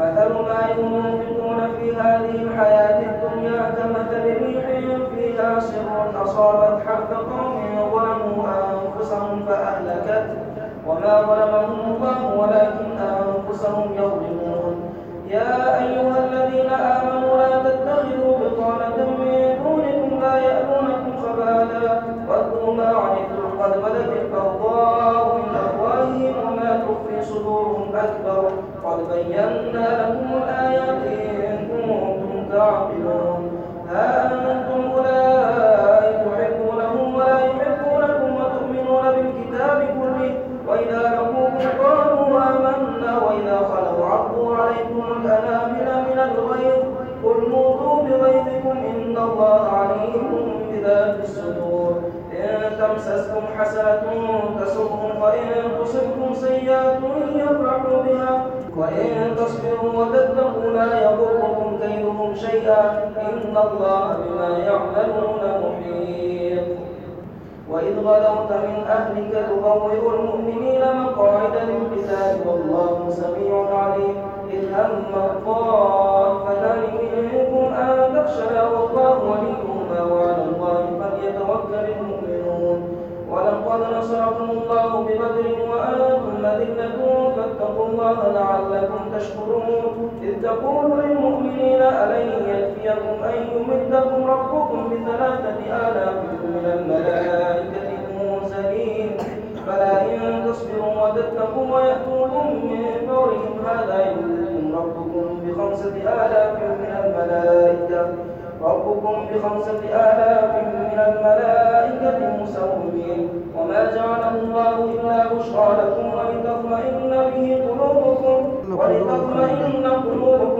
مثل ما ينفقون في هذه الحياة الدنيا كمثل ريح فيها سر أصابت حرث قوم ظلموا أنفسهم فأهلكت وما ظلمهم الله ولكن أنفسهم يظلمون. يا أيها الذين آمنوا لا تتخذوا بطانة من دونكم لا يألونكم خبالا ودوا ما عنتم قد بدت البغضاء من أفواههم وما تخفي صدورهم أكبر. قد بينا إن الله بما يعملون محيط. وإذ غدوت من أهلك تبوئ المؤمنين مقاعد للقتال والله سميع عليم. إذ هم الطائفتان منكم أن تفشلا والله وليهما وعلى الله فليتوكل المؤمنون. ولقد نصركم الله ببدر وأنتم أذلة فاتقوا الله لعلكم تشكرون. إذ تقول ألن يكفيكم أن يمدكم ربكم بثلاثة آلاف من الملائكة منزلين فلا إن تصبروا وتتقوا ويأتوكم من فورهم. هذا يمدكم ربكم بخمسة آلاف من الملائكة. ربكم بخمسة آلاف من الملائكة مسومين. وما جعله الله إلا بشرى لكم ولتطمئن به قلوبكم ولتطمئن قلوبكم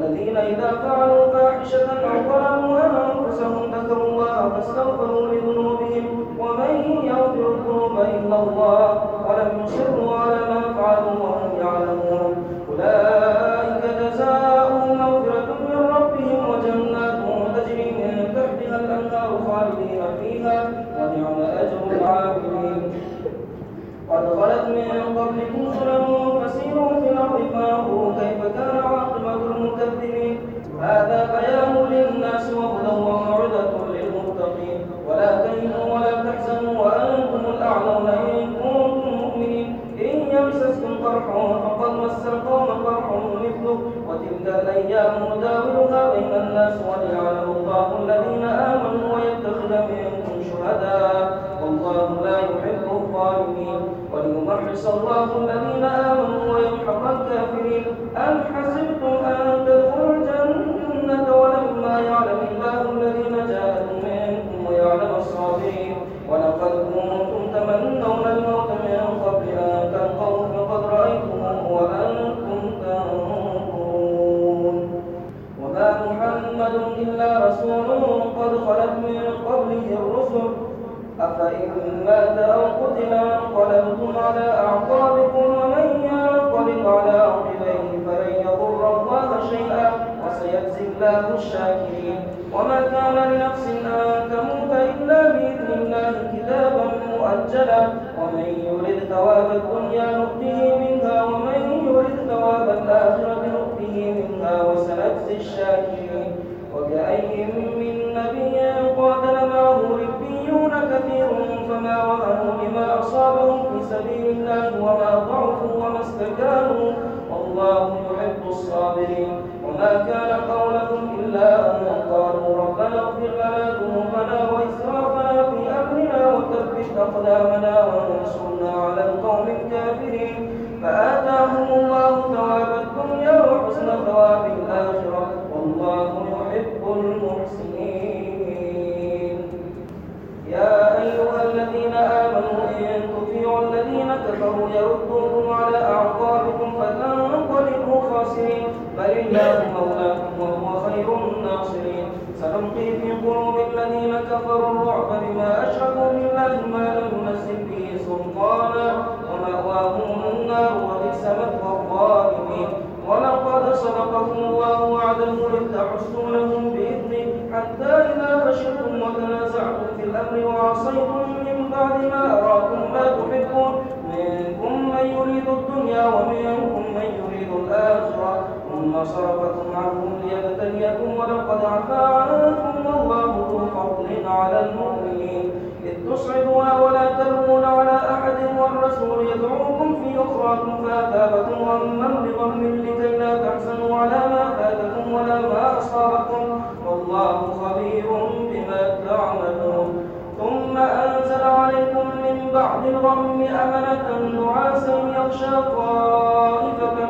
والذين إذا فعلوا فاحشة أو ظلموا أنفسهم ذكروا الله فاستغفروا لذنوبهم ومن يغفر الذنوب إلا الله ولم يصروا على ما فعلوا وسيجزي الله الشاكرين. وما كان لنفس أن تموت إلا بإذن الله كتابا مؤجلا. ومن يرد ثواب الدنيا نؤته منها ومن يرد ثواب الآخرة نؤته منها وسنجزي الشاكرين. وكأي من نبي قاتل معه ربيون كثير فما وهنوا لما أصابهم في سبيل الله وما ضعفوا وما استكانوا. والله يحب الصابرين. وما كان قولهم خير الناصرين. سنلقي في قلوب الذين كفروا الرعب بما أشركوا بالله ما لم ينزل به سلطانا. ومأواهم النار وبئس مثوى الظالمين. ولقد صدقكم الله وعده إذ تحسونهم بإذنه. حتى إذا فشلتم وتنازعتم في الأمر وعصيتم من بعد ما أراكم ما تحبون. منكم من يريد الدنيا ومنكم من يريد الآخرة. ثم صرفكم عنهم ليبتليكم ولقد عفا عنكم والله ذو فضل على المؤمنين. إذ تصعدون ولا تلوون على أحد والرسول يدعوكم في أخراكم فأثابكم غما بغم لكي لا تحزنوا على ما فاتكم ولا ما أصابكم. والله خبير بما تعملون. ثم أنزل عليكم من بعد الغم أمنة نعاسا يغشى طائفة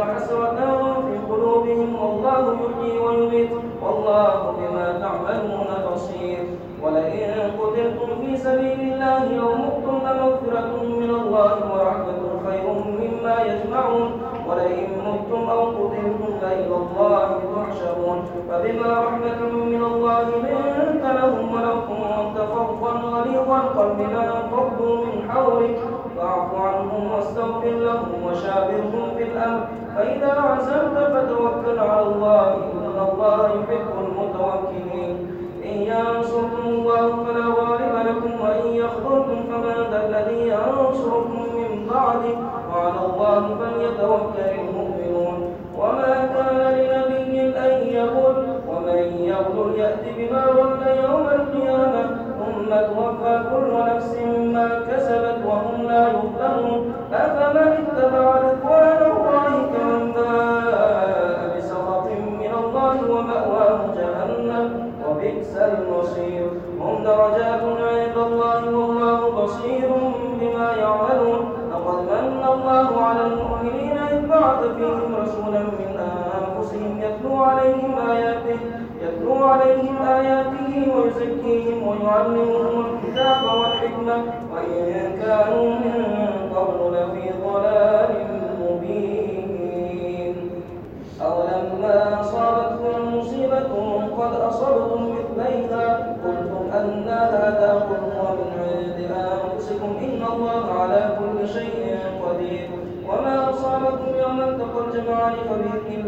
حسرة في قلوبهم والله يحيي ويميت والله بما تعملون بصير. ولئن قتلتم في سبيل الله أو لمغفرة من الله ورحمة خير مما يجمعون. ولئن متم أو قتلتم فإلى الله تحشرون. فبما رحمة من الله لنت لهم ولو كنت فظا غليظ القلب لانفضوا من حولك فاعف عنهم واستغفر لهم وشاورهم في الأمر فإذا عزمت فتوكل على الله إن الله يحب المتوكلين إن ينصركم الله فلا غالب لكم وإن يخذلكم فمن ذا الذي ينصركم من بعده وعلى الله فليتوكل المؤمنون وما كان لنبي أن يغل ومن يغل يأت بما غل يوم القيامة ثم توفى كل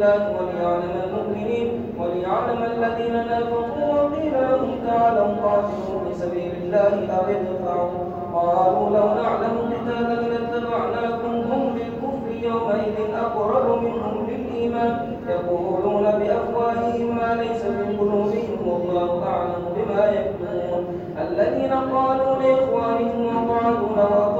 الله وليعلم المؤمنين وليعلم الذين نافقوا وقيل لهم تعالوا قاتلوا في سبيل الله أو ادفعوا. قالوا لو نعلم قتالا لاتبعناكم هم بالكفر يومئذ أقرب منهم للإيمان. يقولون بأفواههم ما ليس في قلوبهم والله أعلم بما يكتمون. الذين قالوا لإخوانهم وقعدوا لو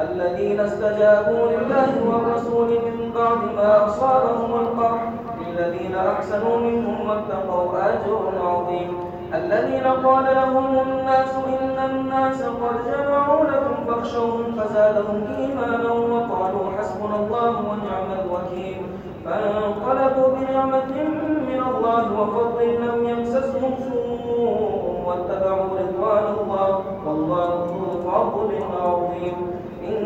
الذين استجابوا لله والرسول من بعد ما أصابهم القرح للذين أحسنوا منهم واتقوا أجر عظيم. الذين قال لهم الناس إن الناس قد جمعوا لكم فاخشوهم فزادهم إيمانا وقالوا حسبنا الله ونعم الوكيل. فانقلبوا بنعمة من الله وفضل لم يمسسهم سوء واتبعوا رضوان الله والله ذو فضل عظيم.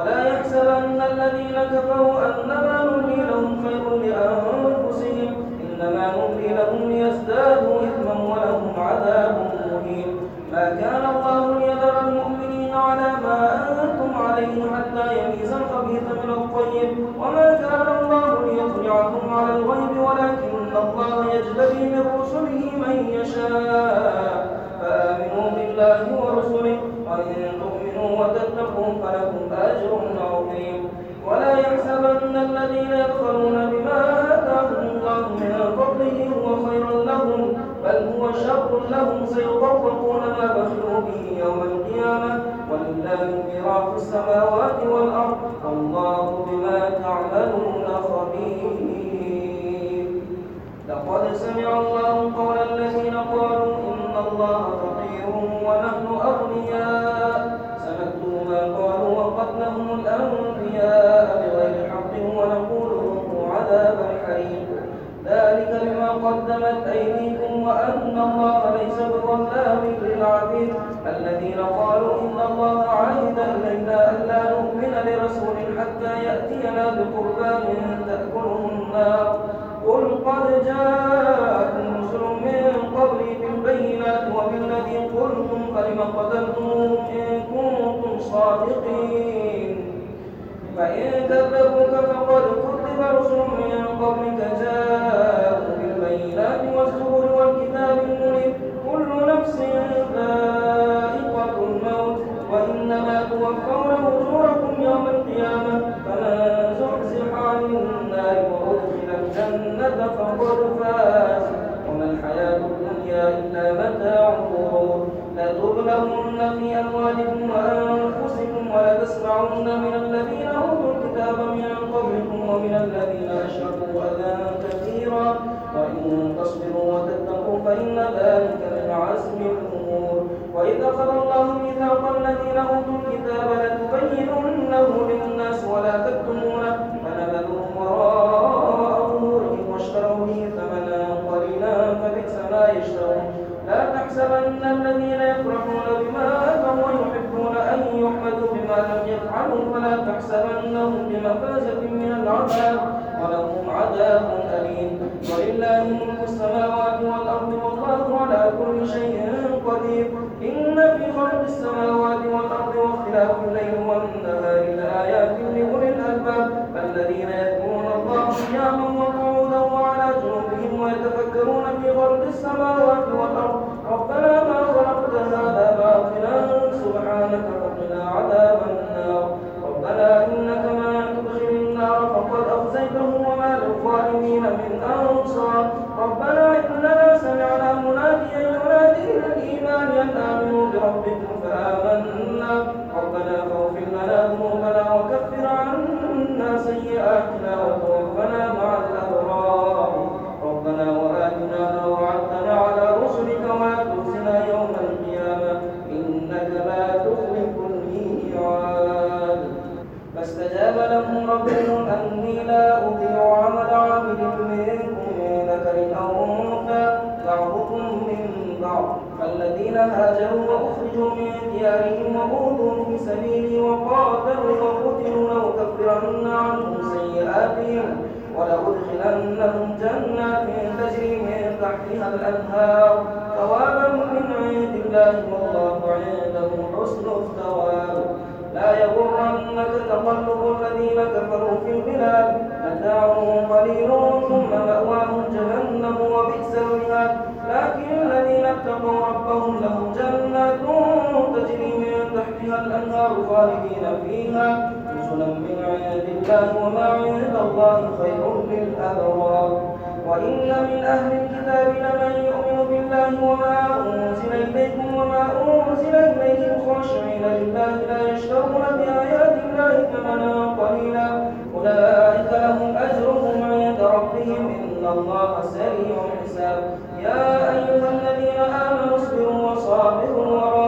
ولا يحسبن الذين كفروا أنما نملي لهم خير لأنفسهم. إنما نملي لهم ليزدادوا إثما ولهم عذاب مهين. ما كان الله ليذر المؤمنين على ما أنتم عليه حتى يميز الخبيث من الطيب. وما كان الله ليطلعكم على الغيب ولكن الله يجتبي من رسله من يشاء. فآمنوا بالله ورسله. وإن تؤمنوا وتتقوا أجر عظيم. ولا يحسبن الذين يبخلون بما آتاهم الله من فضله هو خير لهم بل هو شر لهم. سيطوقون ما بخلوا به يوم القيامة. ولله ميراث السماوات والأرض. والله بما تعملون خبير. لقد سمع الله الذين قالوا إن الله عهد إلينا ألا نؤمن لرسول حتى يأتينا بقربان تأكله النار. قل قد جاءكم رسل من قبلي بالبينات وبالذي قلتم فلم قتلتموهم إن كنتم صادقين. فإن كذبوك فقد كذب رسل من قبلك جاءوا بالبينات والزبر والكتاب المنير. كل نفس ذائقة الجنة عنا سيئاتنا سيئاتهم ولأدخلنهم جنات تجري من تحتها الأنهار. ثوابا من عند الله والله عنده حسن الثواب. لا يغرنك تقلب الذين كفروا في البلاد. متاع قليل ثم مأواهم جهنم وبئس المهاد. لكن الذين اتقوا ربهم لهم جنات تجري من تحتها الأنهار خالدين فيها. رزقنا من عند الله وما عند الله خير للأبرار. وإن من أهل الكتاب لمن يؤمن بالله وما أنزل إليكم وما أنزل إليكم خاشعين لله لا يشترون بآيات الله ثمنا قليلا. أولئك لهم أجرهم عند ربهم. إن الله سريع الحساب. يا أيها الذين آمنوا اصبروا وصابروا ورابطوا